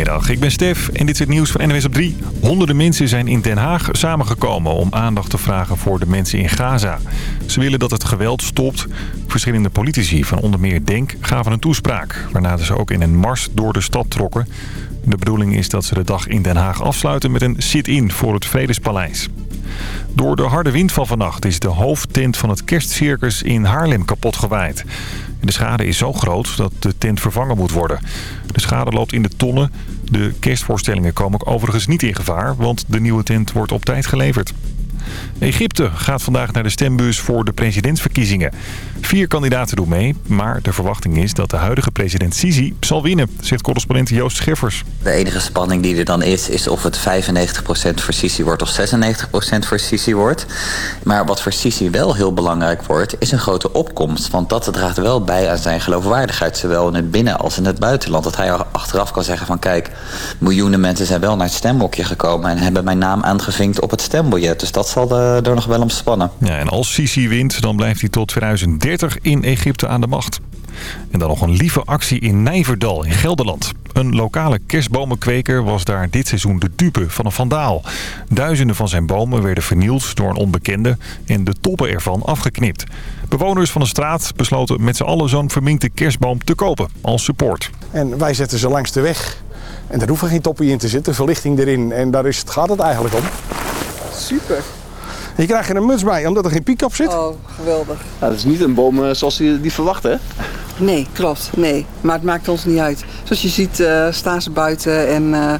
Goedemiddag, ik ben Stef en dit is het nieuws van NWS op 3. Honderden mensen zijn in Den Haag samengekomen om aandacht te vragen voor de mensen in Gaza. Ze willen dat het geweld stopt. Verschillende politici van onder meer Denk gaven een toespraak... waarna ze ook in een mars door de stad trokken. De bedoeling is dat ze de dag in Den Haag afsluiten met een sit-in voor het Vredespaleis. Door de harde wind van vannacht is de hoofdtent van het kerstcircus in Haarlem kapot gewaaid. De schade is zo groot dat de tent vervangen moet worden. De schade loopt in de tonnen. De kerstvoorstellingen komen overigens niet in gevaar, want de nieuwe tent wordt op tijd geleverd. Egypte gaat vandaag naar de stembus voor de presidentsverkiezingen. Vier kandidaten doen mee, maar de verwachting is dat de huidige president Sisi zal winnen, zegt correspondent Joost Scheffers. De enige spanning die er dan is, is of het 95% voor Sisi wordt of 96% voor Sisi wordt. Maar wat voor Sisi wel heel belangrijk wordt, is een grote opkomst. Want dat draagt wel bij aan zijn geloofwaardigheid, zowel in het binnen- als in het buitenland. Dat hij achteraf kan zeggen van kijk, miljoenen mensen zijn wel naar het stembokje gekomen... en hebben mijn naam aangevinkt op het stembiljet. Dus dat zal er nog wel om spannen. Ja, en als Sisi wint, dan blijft hij tot 2030 in Egypte aan de macht. En dan nog een lieve actie in Nijverdal in Gelderland. Een lokale kerstbomenkweker was daar dit seizoen de dupe van een vandaal. Duizenden van zijn bomen werden vernield door een onbekende en de toppen ervan afgeknipt. Bewoners van de straat besloten met z'n allen zo'n verminkte kerstboom te kopen als support. En wij zetten ze langs de weg. En daar hoeven geen toppen in te zitten, verlichting erin. En daar is het, gaat het eigenlijk om. Super. Je krijgt er een muts bij, omdat er geen piek op zit. Oh, geweldig. Ja, dat is niet een boom eh, zoals je die verwacht, hè? Nee, klopt. Nee. Maar het maakt ons niet uit. Zoals je ziet eh, staan ze buiten en eh,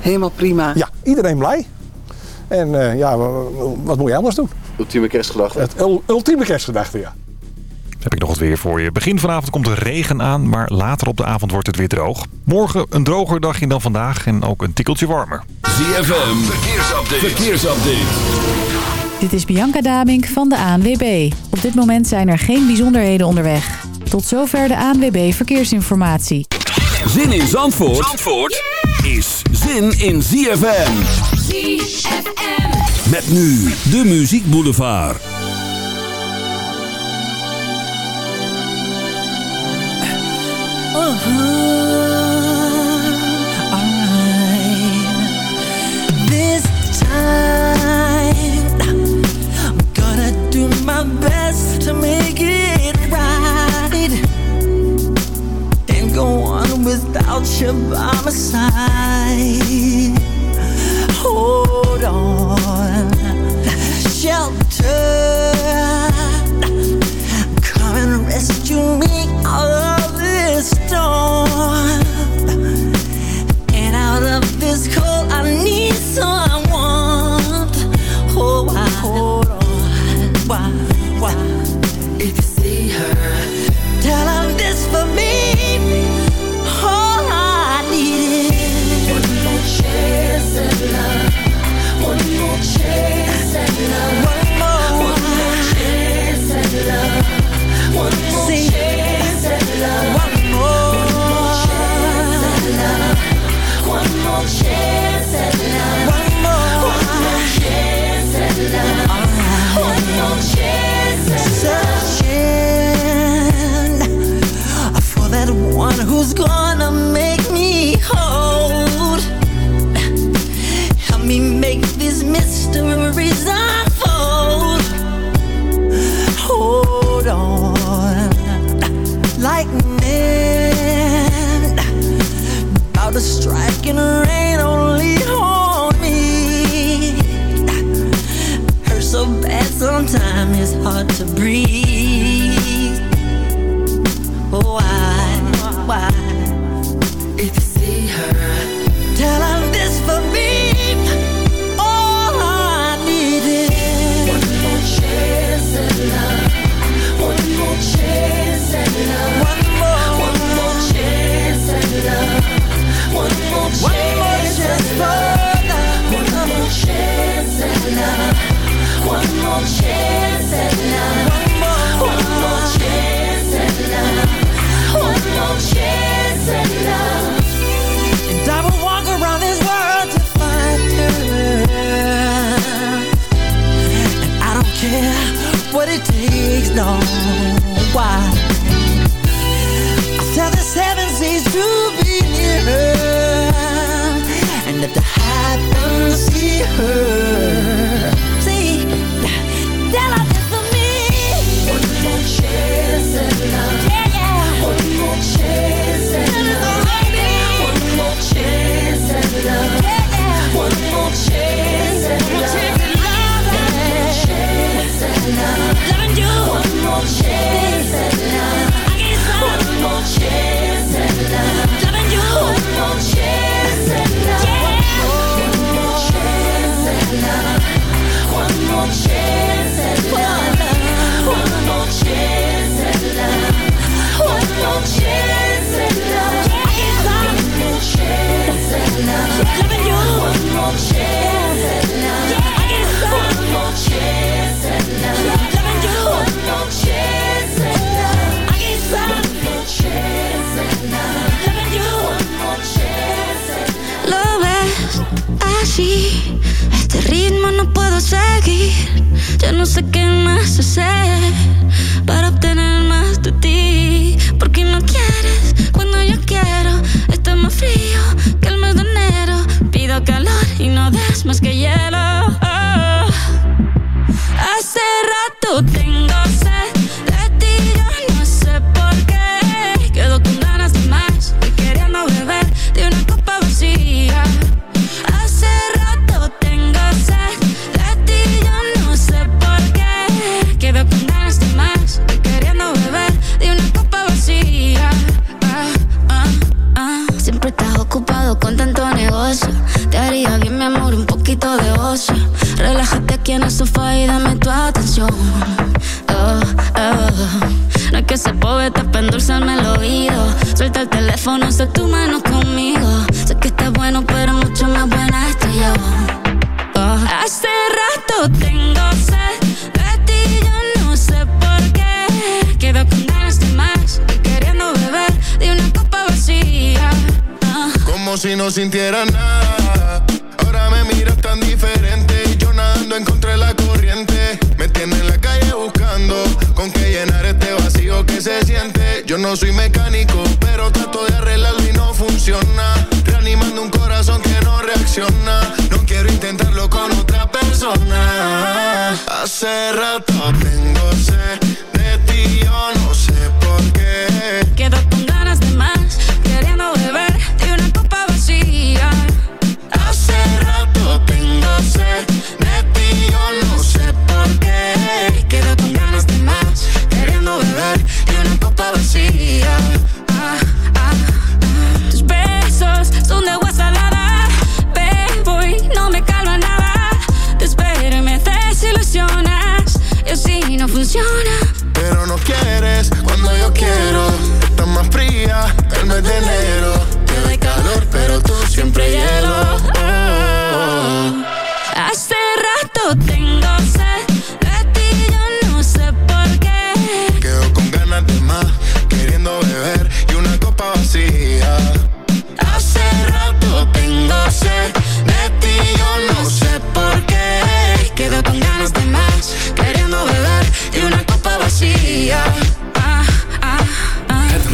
helemaal prima. Ja, iedereen blij. En eh, ja, wat moet je anders doen? Ultieme kerstgedachte. Het ul- ultieme kerstgedachte, ja. Heb ik nog wat weer voor je. Begin vanavond komt er regen aan, maar later op de avond wordt het weer droog. Morgen een droger dagje dan vandaag en ook een tikkeltje warmer. ZFM, verkeersupdate. verkeersupdate. Dit is Bianca Damink van de ANWB. Op dit moment zijn er geen bijzonderheden onderweg. Tot zover de ANWB Verkeersinformatie. Zin in Zandvoort, Zandvoort is zin in ZFM. ZFM. Met nu de Muziek Boulevard. This without you by my side. Hold on, shelter, come and rescue me one who's hace rato tengo sed. Jonah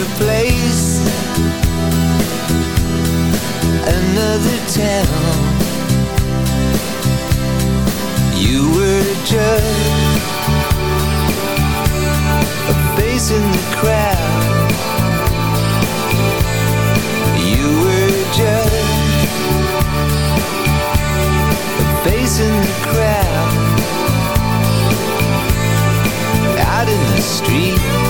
a place. Another town. You were just A face in the crowd. You were just A face in the crowd. Out in the street.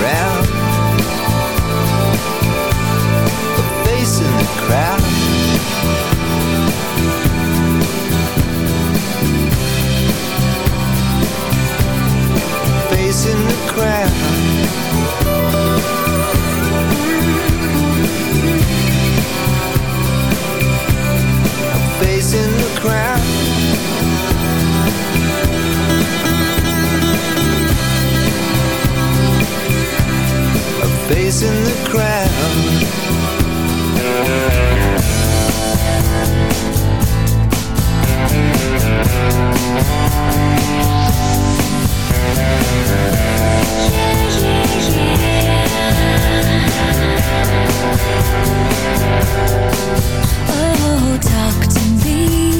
around. Face in the crowd. Face in the crowd face in the crowd. Oh, talk to me.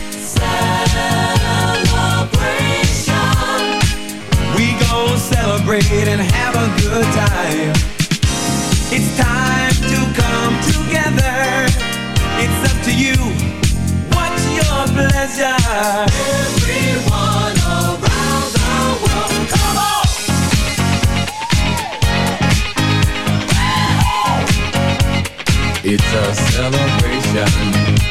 Celebrate and have a good time. It's time to come together. It's up to you. What's your pleasure? Everyone around the world, come on! It's a celebration.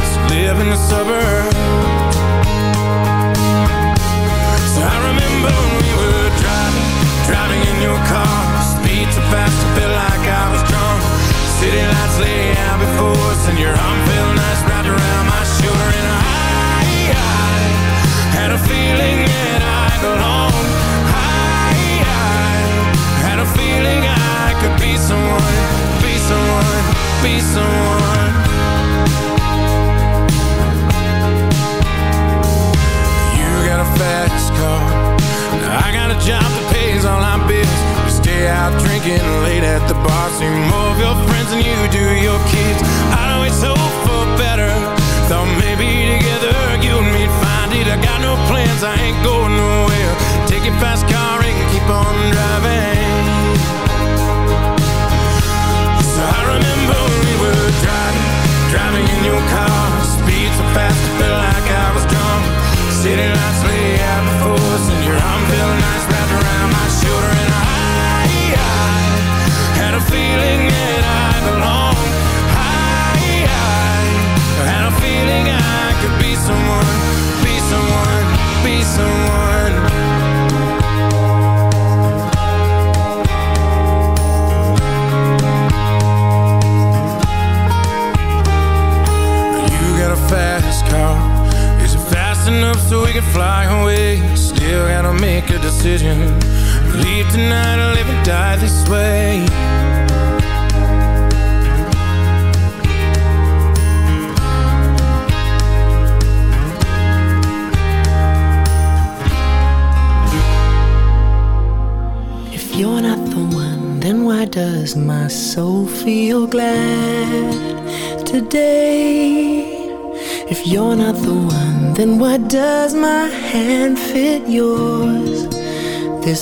live in the suburbs. So I remember when we were driving Driving in your car. Speed so fast, I felt like I was drunk. City lights lay out before us And your arm felt nice wrapped around my shoulder. And I, I had a feeling that I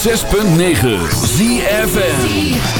6.9 ZFN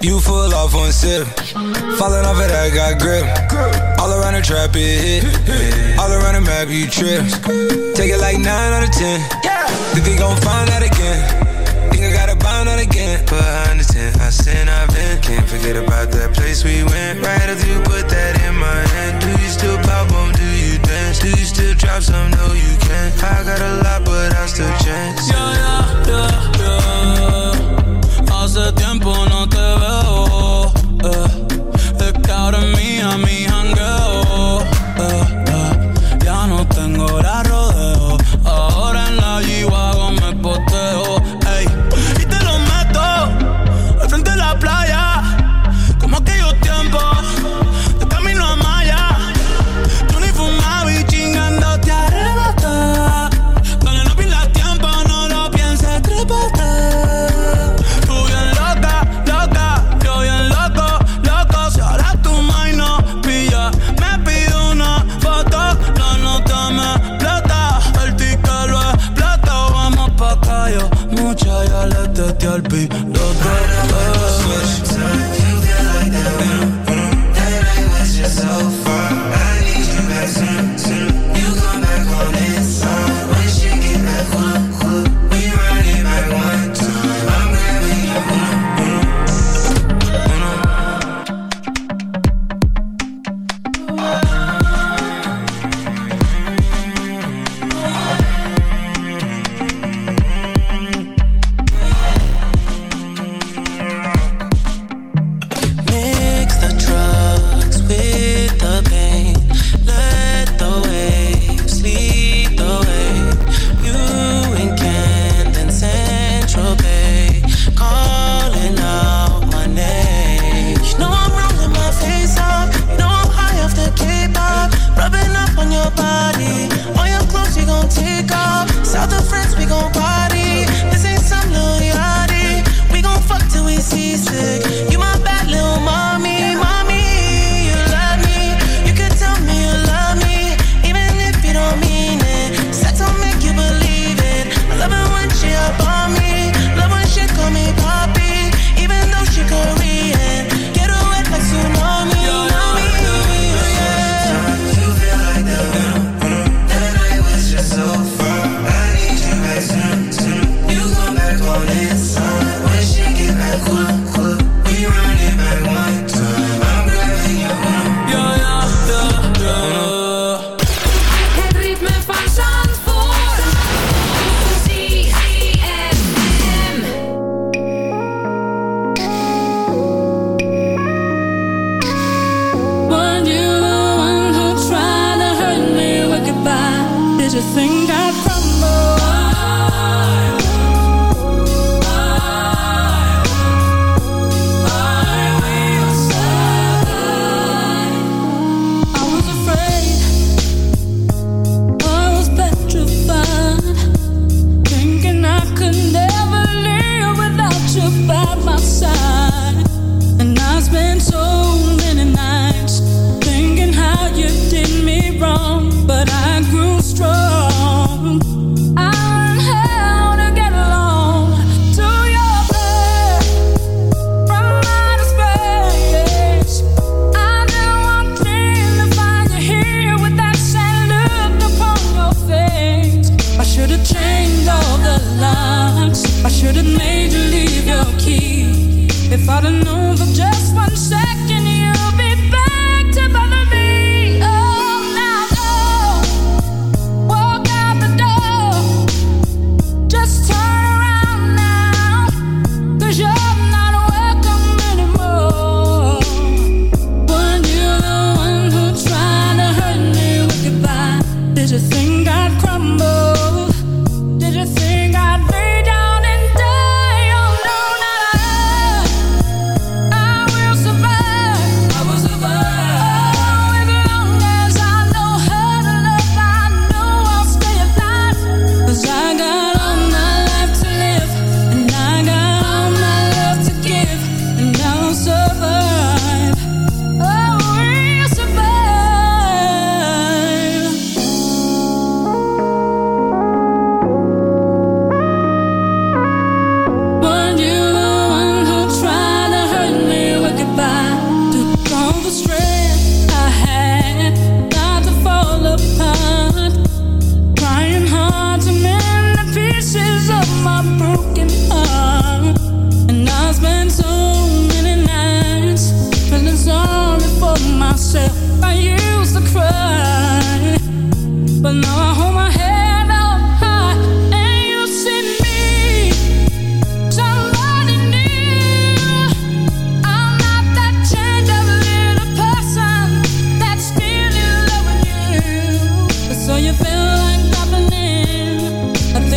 you full off one sip. Falling off of that, got grip. All around the trap, it hit. All around the map, you trip. Take it like 9 out of 10. Think they gon' find out again. Think I gotta bind out again. But I understand, I sin, I've been. Can't forget about that place we went. Right after you put that in my hand. Do you still pop on? Do you dance? Do you still drop some? No, you can't. I got a lot, but I still chance. Yeah, yeah, yeah, yeah.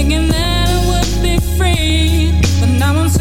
thinking that I would be free, but now I'm. So